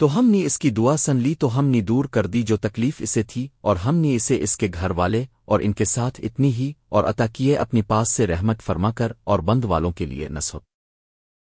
تو ہم نے اس کی دعا سن لی تو ہم نے دور کر دی جو تکلیف اسے تھی اور ہم نے اسے اس کے گھر والے اور ان کے ساتھ اتنی ہی اور عطا کیے اپنی پاس سے رحمت فرما کر اور بند والوں کے لیے نصب۔